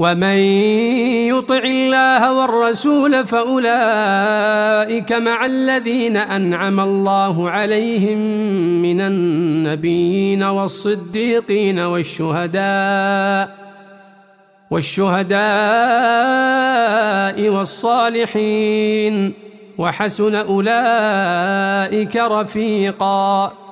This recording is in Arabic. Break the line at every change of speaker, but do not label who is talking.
ومن يطع الله والرسول فأولئك مع الذين أنعم الله عليهم من النبيين والصديقين والشهداء والشهداء والصالحين وحسن أولئك رفيقاً